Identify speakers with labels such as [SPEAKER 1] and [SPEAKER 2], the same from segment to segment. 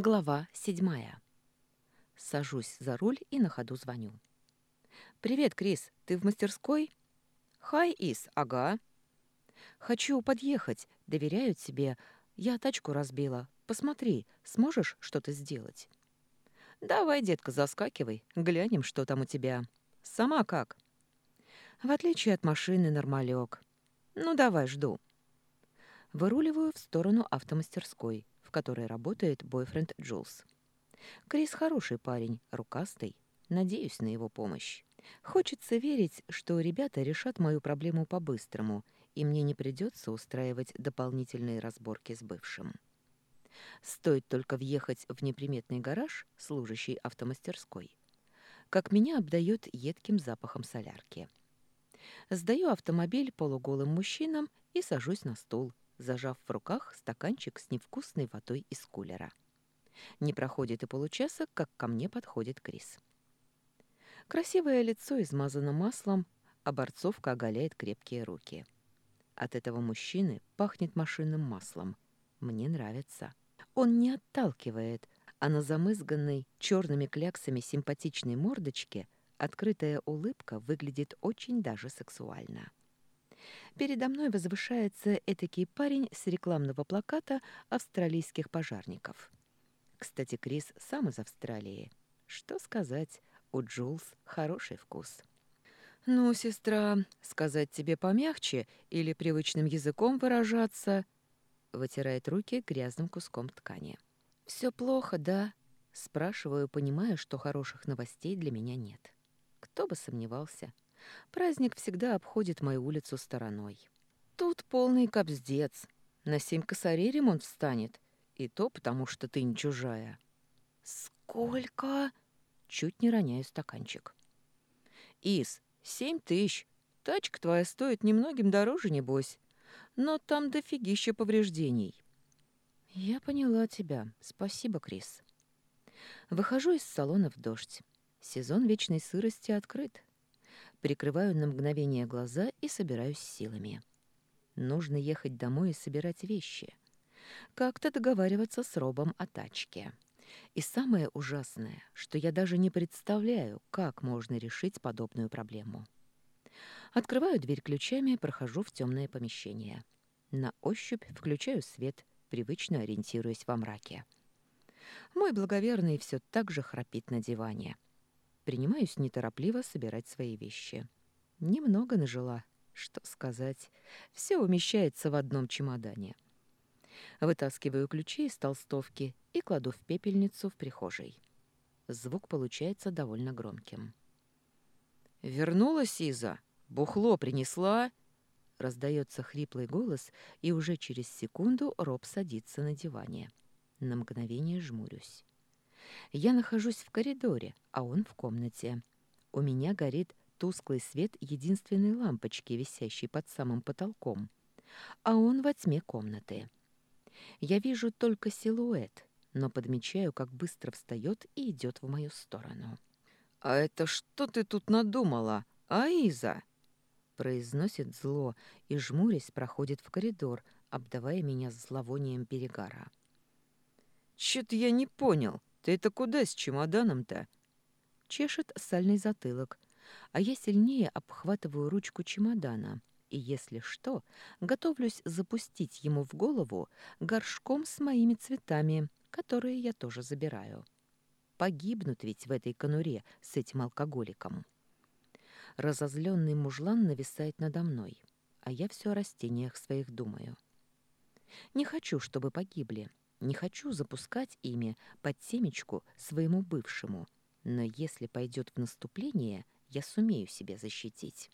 [SPEAKER 1] Глава седьмая. Сажусь за руль и на ходу звоню. «Привет, Крис, ты в мастерской?» «Хай, Ис, ага». «Хочу подъехать, доверяю тебе. Я тачку разбила. Посмотри, сможешь что-то сделать?» «Давай, детка, заскакивай, глянем, что там у тебя. Сама как?» «В отличие от машины, нормалек. Ну, давай, жду». Выруливаю в сторону автомастерской в которой работает бойфренд Джулс. Крис хороший парень, рукастый. Надеюсь на его помощь. Хочется верить, что ребята решат мою проблему по-быстрому, и мне не придется устраивать дополнительные разборки с бывшим. Стоит только въехать в неприметный гараж, служащий автомастерской, как меня обдает едким запахом солярки. Сдаю автомобиль полуголым мужчинам и сажусь на стул, зажав в руках стаканчик с невкусной водой из кулера. Не проходит и получаса, как ко мне подходит Крис. Красивое лицо измазано маслом, а борцовка оголяет крепкие руки. От этого мужчины пахнет машинным маслом. Мне нравится. Он не отталкивает, а на замызганной черными кляксами симпатичной мордочке открытая улыбка выглядит очень даже сексуально. Передо мной возвышается этакий парень с рекламного плаката австралийских пожарников. Кстати, Крис сам из Австралии. Что сказать, у Джулс хороший вкус. «Ну, сестра, сказать тебе помягче или привычным языком выражаться?» Вытирает руки грязным куском ткани. «Все плохо, да?» Спрашиваю, понимая, что хороших новостей для меня нет. Кто бы сомневался. Праздник всегда обходит мою улицу стороной. Тут полный кобздец. На семь косарей ремонт встанет. И то потому, что ты не чужая. Сколько? Чуть не роняю стаканчик. Ис, семь тысяч. Тачка твоя стоит немногим дороже, небось. Но там дофигища повреждений. Я поняла тебя. Спасибо, Крис. Выхожу из салона в дождь. Сезон вечной сырости открыт прикрываю на мгновение глаза и собираюсь силами. Нужно ехать домой и собирать вещи. Как-то договариваться с Робом о тачке. И самое ужасное, что я даже не представляю, как можно решить подобную проблему. Открываю дверь ключами, прохожу в темное помещение. На ощупь включаю свет, привычно ориентируясь во мраке. Мой благоверный все так же храпит на диване — принимаюсь неторопливо собирать свои вещи. Немного нажила, что сказать. Все умещается в одном чемодане. Вытаскиваю ключи из толстовки и кладу в пепельницу в прихожей. Звук получается довольно громким. «Вернулась Иза? Бухло принесла?» Раздается хриплый голос, и уже через секунду Роб садится на диване. На мгновение жмурюсь. Я нахожусь в коридоре, а он в комнате. У меня горит тусклый свет единственной лампочки, висящей под самым потолком, а он во тьме комнаты. Я вижу только силуэт, но подмечаю, как быстро встает и идет в мою сторону. «А это что ты тут надумала, Аиза?» произносит зло и, жмурясь, проходит в коридор, обдавая меня зловонием перегара. «Чё-то я не понял. «Ты это куда с чемоданом-то?» Чешет сальный затылок, а я сильнее обхватываю ручку чемодана и, если что, готовлюсь запустить ему в голову горшком с моими цветами, которые я тоже забираю. Погибнут ведь в этой конуре с этим алкоголиком. Разозленный мужлан нависает надо мной, а я все о растениях своих думаю. Не хочу, чтобы погибли, не хочу запускать ими под семечку своему бывшему, но если пойдет в наступление, я сумею себя защитить.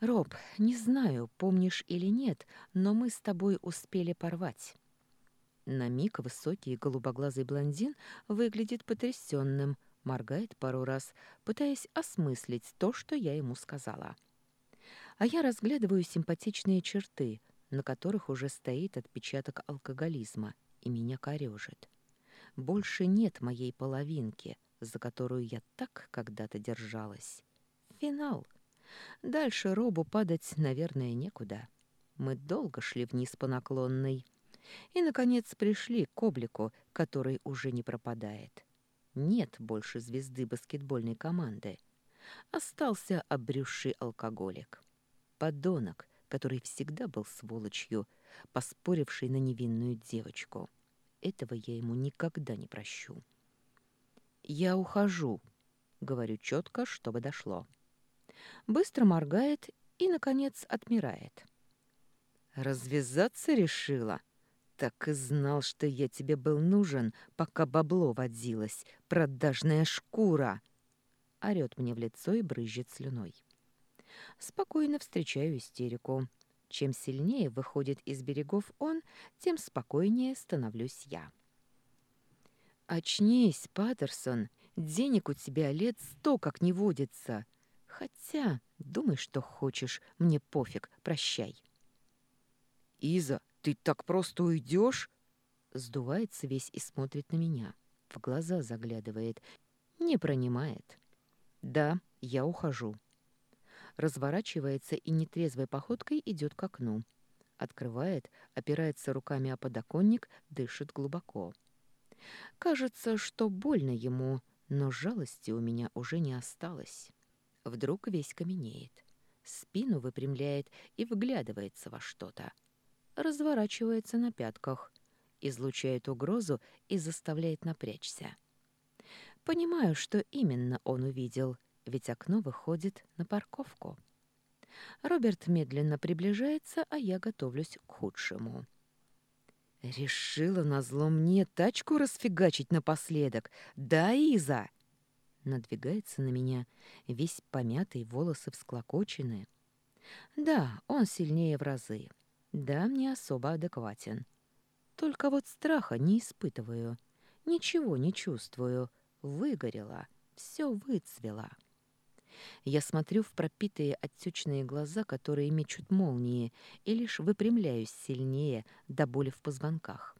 [SPEAKER 1] «Роб, не знаю, помнишь или нет, но мы с тобой успели порвать». На миг высокий голубоглазый блондин выглядит потрясенным, моргает пару раз, пытаясь осмыслить то, что я ему сказала. А я разглядываю симпатичные черты, на которых уже стоит отпечаток алкоголизма, и меня корежит. Больше нет моей половинки, за которую я так когда-то держалась. Финал. Дальше Робу падать, наверное, некуда. Мы долго шли вниз по наклонной. И, наконец, пришли к облику, который уже не пропадает. Нет больше звезды баскетбольной команды. Остался обрюзший алкоголик. Подонок, который всегда был сволочью, поспоривший на невинную девочку. Этого я ему никогда не прощу. «Я ухожу», — говорю четко, чтобы дошло. Быстро моргает и, наконец, отмирает. «Развязаться решила?» Так и знал, что я тебе был нужен, пока бабло водилось, продажная шкура!» Орёт мне в лицо и брызжет слюной. Спокойно встречаю истерику. Чем сильнее выходит из берегов он, тем спокойнее становлюсь я. «Очнись, Паттерсон, денег у тебя лет сто как не водится. Хотя, думай, что хочешь, мне пофиг, прощай». «Иза, ты так просто уйдешь? Сдувается весь и смотрит на меня. В глаза заглядывает. Не пронимает. Да, я ухожу. Разворачивается и нетрезвой походкой идет к окну. Открывает, опирается руками о подоконник, дышит глубоко. Кажется, что больно ему, но жалости у меня уже не осталось. Вдруг весь каменеет. Спину выпрямляет и вглядывается во что-то разворачивается на пятках, излучает угрозу и заставляет напрячься. Понимаю, что именно он увидел, ведь окно выходит на парковку. Роберт медленно приближается, а я готовлюсь к худшему. «Решила назло мне тачку расфигачить напоследок. Да, Иза!» Надвигается на меня, весь помятый, волосы всклокоченные. Да, он сильнее в разы. Да, мне особо адекватен. Только вот страха не испытываю. Ничего не чувствую. Выгорела. Все выцвела. Я смотрю в пропитые отсючные глаза, которые мечут молнии, и лишь выпрямляюсь сильнее до боли в позвонках.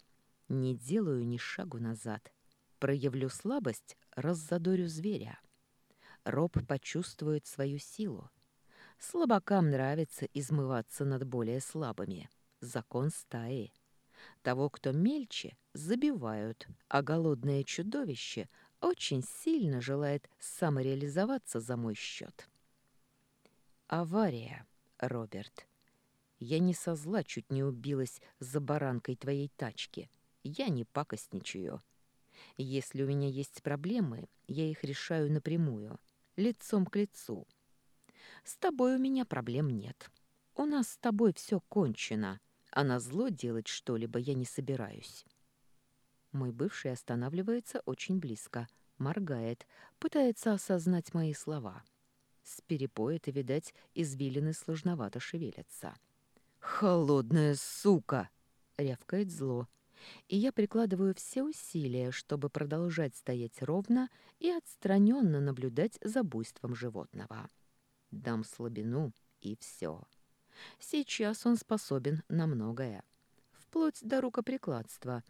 [SPEAKER 1] Не делаю ни шагу назад. Проявлю слабость, раззадорю зверя. Роб почувствует свою силу. Слабакам нравится измываться над более слабыми. Закон стаи. Того, кто мельче, забивают, а голодное чудовище очень сильно желает самореализоваться за мой счет. Авария, Роберт. Я не со зла чуть не убилась за баранкой твоей тачки. Я не пакостничаю. Если у меня есть проблемы, я их решаю напрямую, лицом к лицу. С тобой у меня проблем нет. У нас с тобой все кончено, а на зло делать что-либо я не собираюсь. Мой бывший останавливается очень близко, моргает, пытается осознать мои слова. С перепоя-то, видать, извилины сложновато шевелятся. «Холодная сука!» — рявкает зло. И я прикладываю все усилия, чтобы продолжать стоять ровно и отстраненно наблюдать за буйством животного. Дам слабину, и все. Сейчас он способен на многое. Вплоть до рукоприкладства.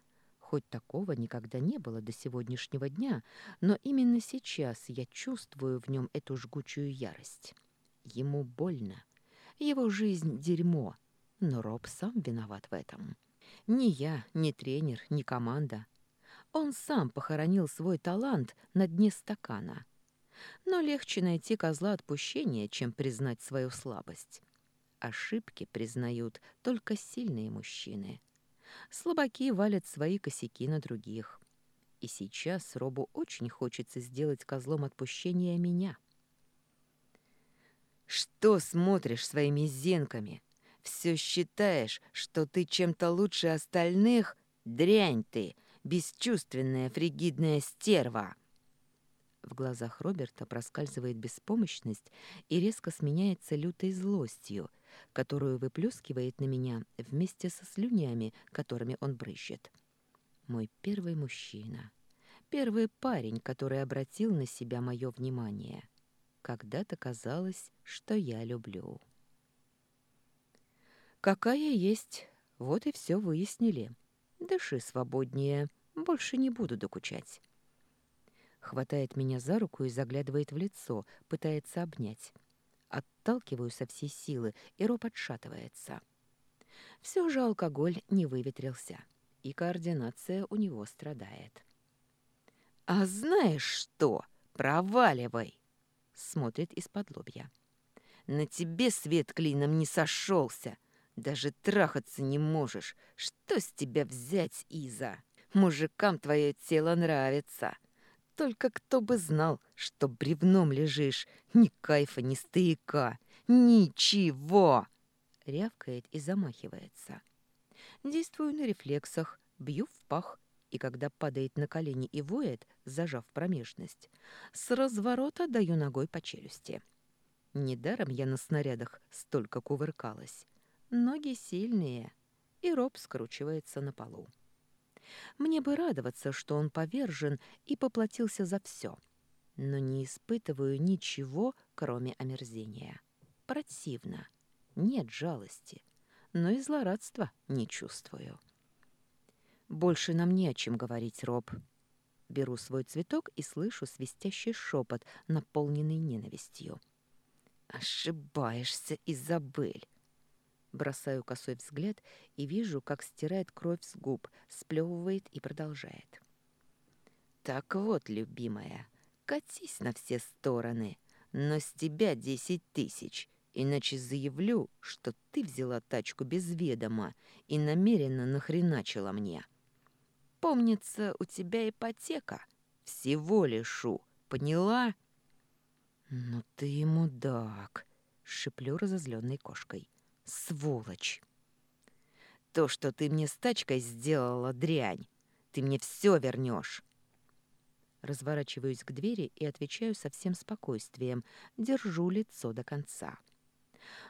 [SPEAKER 1] Хоть такого никогда не было до сегодняшнего дня, но именно сейчас я чувствую в нем эту жгучую ярость. Ему больно. Его жизнь — дерьмо. Но Роб сам виноват в этом. Ни я, ни тренер, ни команда. Он сам похоронил свой талант на дне стакана — но легче найти козла отпущения, чем признать свою слабость. Ошибки признают только сильные мужчины. Слабаки валят свои косяки на других. И сейчас Робу очень хочется сделать козлом отпущения меня. «Что смотришь своими зенками? Все считаешь, что ты чем-то лучше остальных? Дрянь ты, бесчувственная фригидная стерва!» В глазах Роберта проскальзывает беспомощность и резко сменяется лютой злостью, которую выплескивает на меня вместе со слюнями, которыми он брызжет. Мой первый мужчина. Первый парень, который обратил на себя мое внимание. Когда-то казалось, что я люблю. Какая есть, вот и все выяснили. Дыши свободнее, больше не буду докучать. Хватает меня за руку и заглядывает в лицо, пытается обнять. Отталкиваю со всей силы, и Роб отшатывается. Все же алкоголь не выветрился, и координация у него страдает. «А знаешь что? Проваливай!» Смотрит из-под лобья. «На тебе свет клином не сошелся. Даже трахаться не можешь. Что с тебя взять, Иза? Мужикам твое тело нравится. Только кто бы знал, что бревном лежишь. Ни кайфа, ни стояка. Ничего!» Рявкает и замахивается. Действую на рефлексах, бью в пах, и когда падает на колени и воет, зажав промежность, с разворота даю ногой по челюсти. Недаром я на снарядах столько кувыркалась. Ноги сильные, и роб скручивается на полу. Мне бы радоваться, что он повержен и поплатился за все, но не испытываю ничего, кроме омерзения. Противно. Нет жалости, но и злорадства не чувствую. Больше нам не о чем говорить, Роб. Беру свой цветок и слышу свистящий шепот, наполненный ненавистью. «Ошибаешься, Изабель!» Бросаю косой взгляд и вижу, как стирает кровь с губ, сплевывает и продолжает. «Так вот, любимая, катись на все стороны, но с тебя десять тысяч, иначе заявлю, что ты взяла тачку без ведома и намеренно нахреначила мне. Помнится, у тебя ипотека. Всего лишу, поняла?» «Ну ты мудак!» — шиплю разозленной кошкой. Сволочь! То, что ты мне с тачкой сделала, дрянь. Ты мне все вернешь. Разворачиваюсь к двери и отвечаю со всем спокойствием, держу лицо до конца.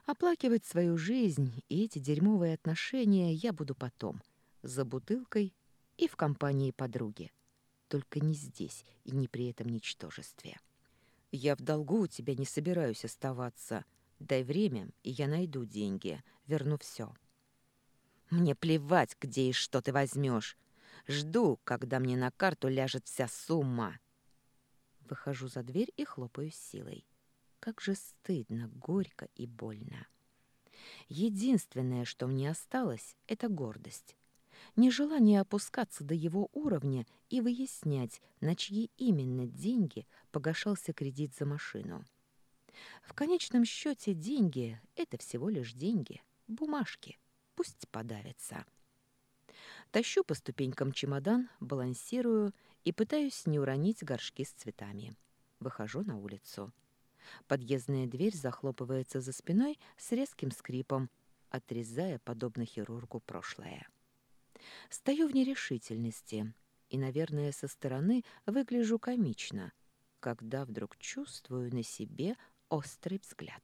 [SPEAKER 1] Оплакивать свою жизнь и эти дерьмовые отношения я буду потом, за бутылкой и в компании подруги. Только не здесь и не при этом ничтожестве. Я в долгу у тебя не собираюсь оставаться, — Дай время, и я найду деньги, верну все. Мне плевать, где и что ты возьмешь. Жду, когда мне на карту ляжет вся сумма. Выхожу за дверь и хлопаю силой. Как же стыдно, горько и больно. Единственное, что мне осталось, — это гордость. Нежелание опускаться до его уровня и выяснять, на чьи именно деньги погашался кредит за машину. В конечном счете деньги — это всего лишь деньги, бумажки, пусть подавятся. Тащу по ступенькам чемодан, балансирую и пытаюсь не уронить горшки с цветами. Выхожу на улицу. Подъездная дверь захлопывается за спиной с резким скрипом, отрезая, подобно хирургу, прошлое. Стою в нерешительности и, наверное, со стороны выгляжу комично, когда вдруг чувствую на себе острый взгляд.